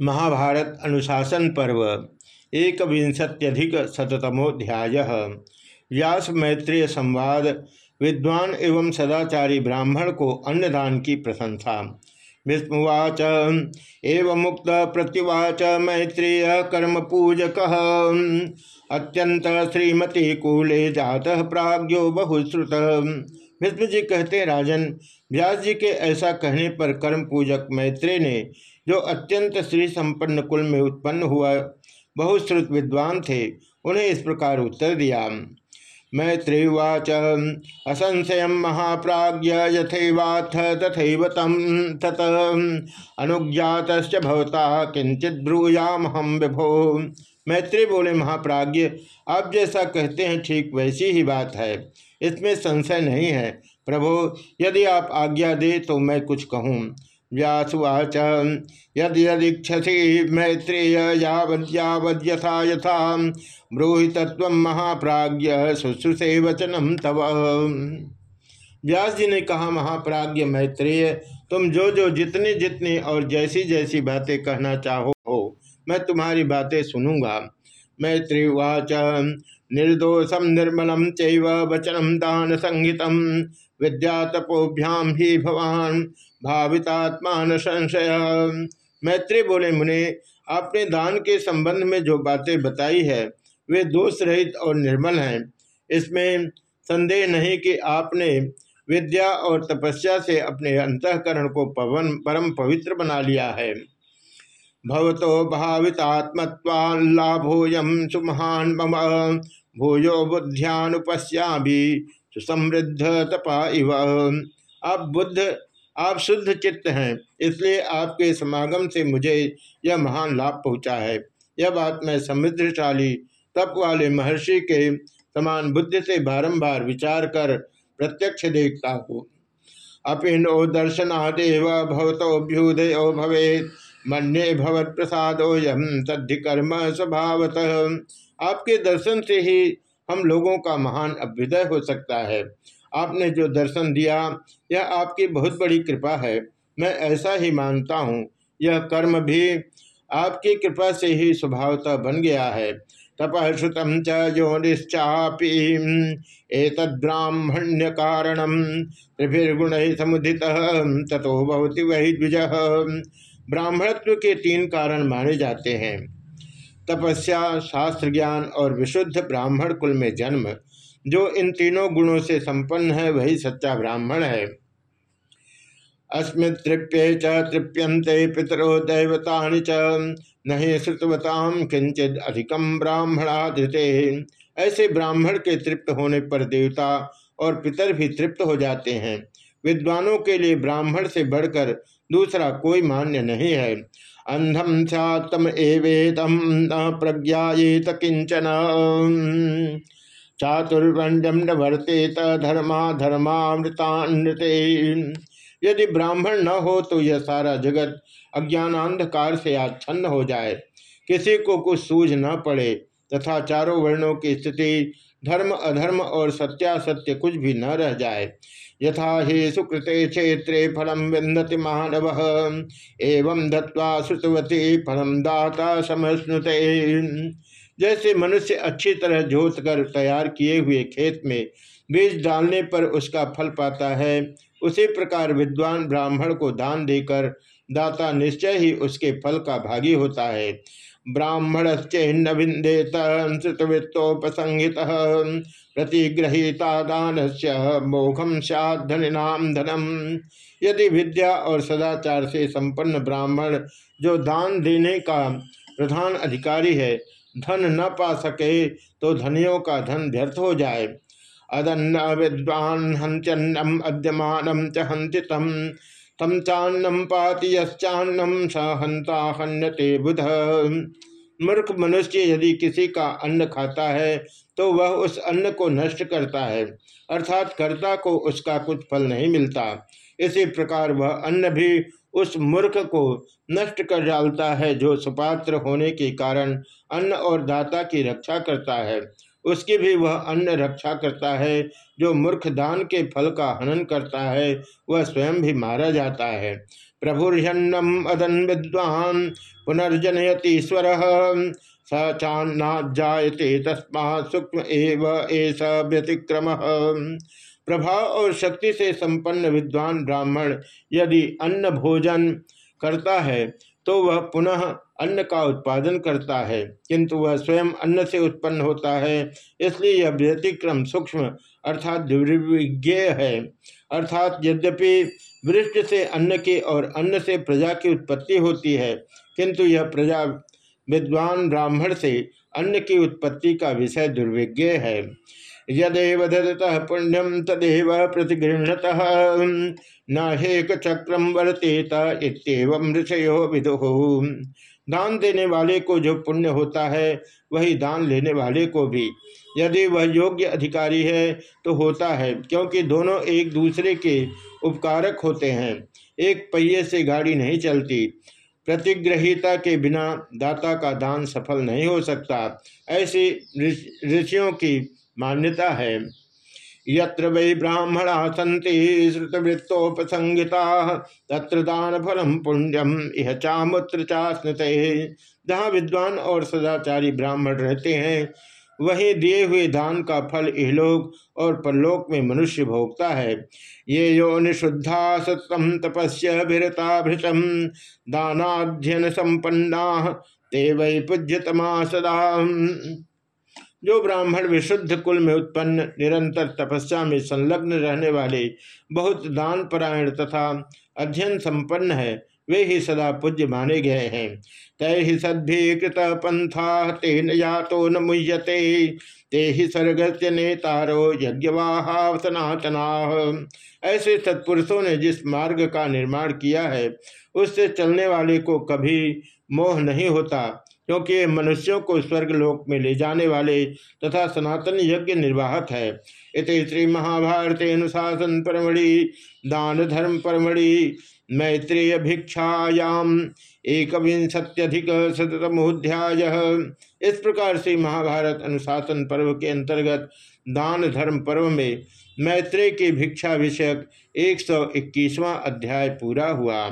महाभारत अनुशासन पर्व एक विंशत्यधिक शतमोध्याय व्यास मैत्रेय संवाद, विद्वान एवं सदाचारी ब्राह्मण को अन्नदान की प्रशंसा। विस्मुवाच एवं मुक्त प्रत्युवाच मैत्रेय कर्म पूजक अत्यंत श्रीमती कूले जातः प्राज्ञो बहुश्रुत। विष्णु जी कहते, राजन, व्यास जी के ऐसा कहने पर कर्म पूजक मैत्रेय ने, जो अत्यंत श्री संपन्न कुल में उत्पन्न हुआ, बहुश्रुत विद्वान थे, उन्हें इस प्रकार उत्तर दिया मैत्रीवाच असंशय महाप्राज्य यथेवाथ तथैव तम तत अनुज्ञात भवता किंचित ब्रूयाम हम विभो। मैत्री बोले महाप्राज्य आप जैसा कहते हैं, ठीक वैसी ही बात है। इसमें संशय नहीं है। प्रभो, यदि आप आज्ञा दे तो मैं कुछ कहूँ। व्यासुवाच यद यदीक्षसी मैत्रेय यावद्यावद्यथा यथा ब्रूहि तत्व महाप्राज्य शुश्रूषे वचनम तव। व्यास जी ने कहा महाप्राज्य मैत्रेय, तुम जो जो जितनी जितनी और जैसी जैसी बातें कहना चाहो हो मैं तुम्हारी बातें सुनूँगा। मैत्रीवाच। निर्दोषम निर्मलम चैव वचनम दान संहितम विद्या तपोभ्याम ही भवान भावितात्मान संशय। मैत्री बोले, मुने, आपने दान के संबंध में जो बातें बताई है, वे दोष रहित और निर्मल हैं। इसमें संदेह नहीं कि आपने विद्या और तपस्या से अपने अंतकरण को पवन, परम पवित्र बना लिया है। भवतो भावितात्मत्वाल्लाभोयम सुमहान मम। भूयो भी सुसमृद्ध तपा इव। आप बुद्ध, आप शुद्ध चित्त हैं, इसलिए आपके समागम से मुझे यह महान लाभ पहुँचा है। यह बात मैं समृद्धशाली तप वाले महर्षि के समान बुद्धि से बारंबार विचार कर प्रत्यक्ष देखता हूँ। अपिनो दर्शनादेव भवतोभ्युदय भवेत। मन्ये भवत प्रसादोयम तद्धि कर्म स्वभावतः। आपके दर्शन से ही हम लोगों का महान अभ्युदय हो सकता है। आपने जो दर्शन दिया, यह आपकी बहुत बड़ी कृपा है। मैं ऐसा ही मानता हूँ, यह कर्म भी आपकी कृपा से ही स्वभावतः बन गया है। तपश्रुतम च योनिश्चापी एतद्ब्राह्मण्य कारणम त्रिभिर्गुण समुदित तथो भवती वही द्विज। ब्राह्मणत्व के तीन कारण माने जाते हैं। तपस्या शास्त्र ज्ञान और विशुद्ध ब्राह्मण कुल में जन्म, जो इन तीनों गुणों से संपन्न है, वही सच्चा ब्राह्मण है। अस्मिन् तृप्ये च तृप्यन्ते पितरो दैवता च, नहीं श्रुतवताम किंचित अधिकम ब्राह्मणा धृते ऐसे ब्राह्मण के तृप्त होने पर देवता और पितर भी तृप्त हो जाते हैं। विद्वानों के लिए ब्राह्मण से बढ़कर दूसरा, कोई मान्य नहीं है। अंधम सतम एवेदम न प्रज्ञात किंचन। चातुर्वंडम न वर्तेत धर्मा धर्मामृतानृते यदि ब्राह्मण न हो तो यह सारा जगत अज्ञानांधकार से आच्छन्न हो जाए। किसी को कुछ सूझ न पड़े, तथा चारों वर्णों की स्थिति धर्म, अधर्म और सत्यासत्य कुछ भी न रह जाए। यथा ही सुकृते क्षेत्रे फलम विंदति मानव। एवं दत्वा श्रुतवती फलम दाता समस्नुते। जैसे मनुष्य अच्छी तरह जोत कर तैयार किए हुए खेत में बीज डालने पर उसका फल पाता है, उसी प्रकार विद्वान ब्राह्मण को दान देकर दाता निश्चय ही उसके फल का भागी होता है। ब्राह्मणश्चैन्न विंदेत श्रुतवृत्तोपसंहित प्रतिग्रहीता दान से मोघम सधनाम धनम यदि विद्या और सदाचार से संपन्न ब्राह्मण जो दान देने का प्रधान अधिकारी है, धन न पा सके तो धनियों का धन व्यर्थ हो जाए। अदन्न विद्वान हंत्यन्नम अद्यमानम च हंति तम तम चान्नम पाति यश्चान्नम स हंता हन्यते बुध। मूर्ख मनुष्य यदि किसी का अन्न खाता है तो वह उस अन्न को नष्ट करता है, अर्थात कर्ता को उसका कुछ फल नहीं मिलता। इसी प्रकार वह अन्न भी उस मूर्ख को नष्ट कर डालता है, जो सुपात्र होने के कारण अन्न और दाता की रक्षा करता है। उसकी भी वह अन्न रक्षा करता है, जो मूर्ख दान के फल का हनन करता है, वह स्वयं भी मारा जाता है। प्रभुर्षण्णम अदन विद्वान पुनर्जनयतीश्वर स चान्नाजायते तस्मा सूक्ष्म एव एस व्यतिक्रम। प्रभाव और शक्ति से संपन्न विद्वान ब्राह्मण यदि अन्न भोजन करता है तो वह पुनः अन्न का उत्पादन करता है, किंतु वह स्वयं अन्न से उत्पन्न होता है, इसलिए यह व्यतिक्रम सूक्ष्म अर्थात दुर्विज्ञ है। अर्थात यद्यपि वृष्ट से अन्न की और अन्न से प्रजा की उत्पत्ति होती है, किंतु यह प्रजा विद्वान ब्राह्मण से अन्न की उत्पत्ति का विषय दुर्विज्ञ है। यदेव ददतः पुण्यम तदेव प्रतिगृहत न हेक चक्रम वर्तेत इतम ऋषयो विदु। दान देने वाले को जो पुण्य होता है, वही दान लेने वाले को भी। यदि वह योग्य अधिकारी है तो होता है, क्योंकि दोनों एक दूसरे के उपकारक होते हैं। एक पहिए से गाड़ी नहीं चलती। प्रतिग्रहिता के बिना दाता का दान सफल नहीं हो सकता। ऐसी ऋषियों की मान्यता है। यत्र वै ब्राह्मणा सन्ति श्रुतवृत्तोपसंगिता तत्र दान फलम पुण्यम यह चामुत्र चास्नते। जहाँ विद्वान और सदाचारी ब्राह्मण रहते हैं, वही दिए हुए दान का फल इहलोक और परलोक में मनुष्य भोगता है। ये यो निशुद्धा सतम तपस्य भीरता भृतम दानाध्ययन संपन्ना, ते वै पूज्यतमा सदा। जो ब्राह्मण विशुद्ध कुल में उत्पन्न, निरंतर तपस्या में संलग्न रहने वाले बहुत दान परायण तथा अध्ययन संपन्न है, वे ही सदा पूज्य माने गए हैं। तय ही सद्भि कृत पंथा, तेन या तो न मुह्यते ते ही सर्गस्य नेतारो यज्ञवाहा ऐसे सत्पुरुषों ने जिस मार्ग का निर्माण किया है, उससे चलने वाले को कभी मोह नहीं होता, क्योंकि ये मनुष्यों को स्वर्गलोक में ले जाने वाले तथा सनातन यज्ञ निर्वाहक है। इत श्री महाभारत अनुशासन परमणि दान धर्म परमणि मैत्रेय भिक्षायाम एक विंशत्यधिक शतमोध्याय इस प्रकार से महाभारत अनुशासन पर्व के अंतर्गत दान धर्म पर्व में मैत्रेय की भिक्षा विषयक एक सौ अध्याय पूरा हुआ।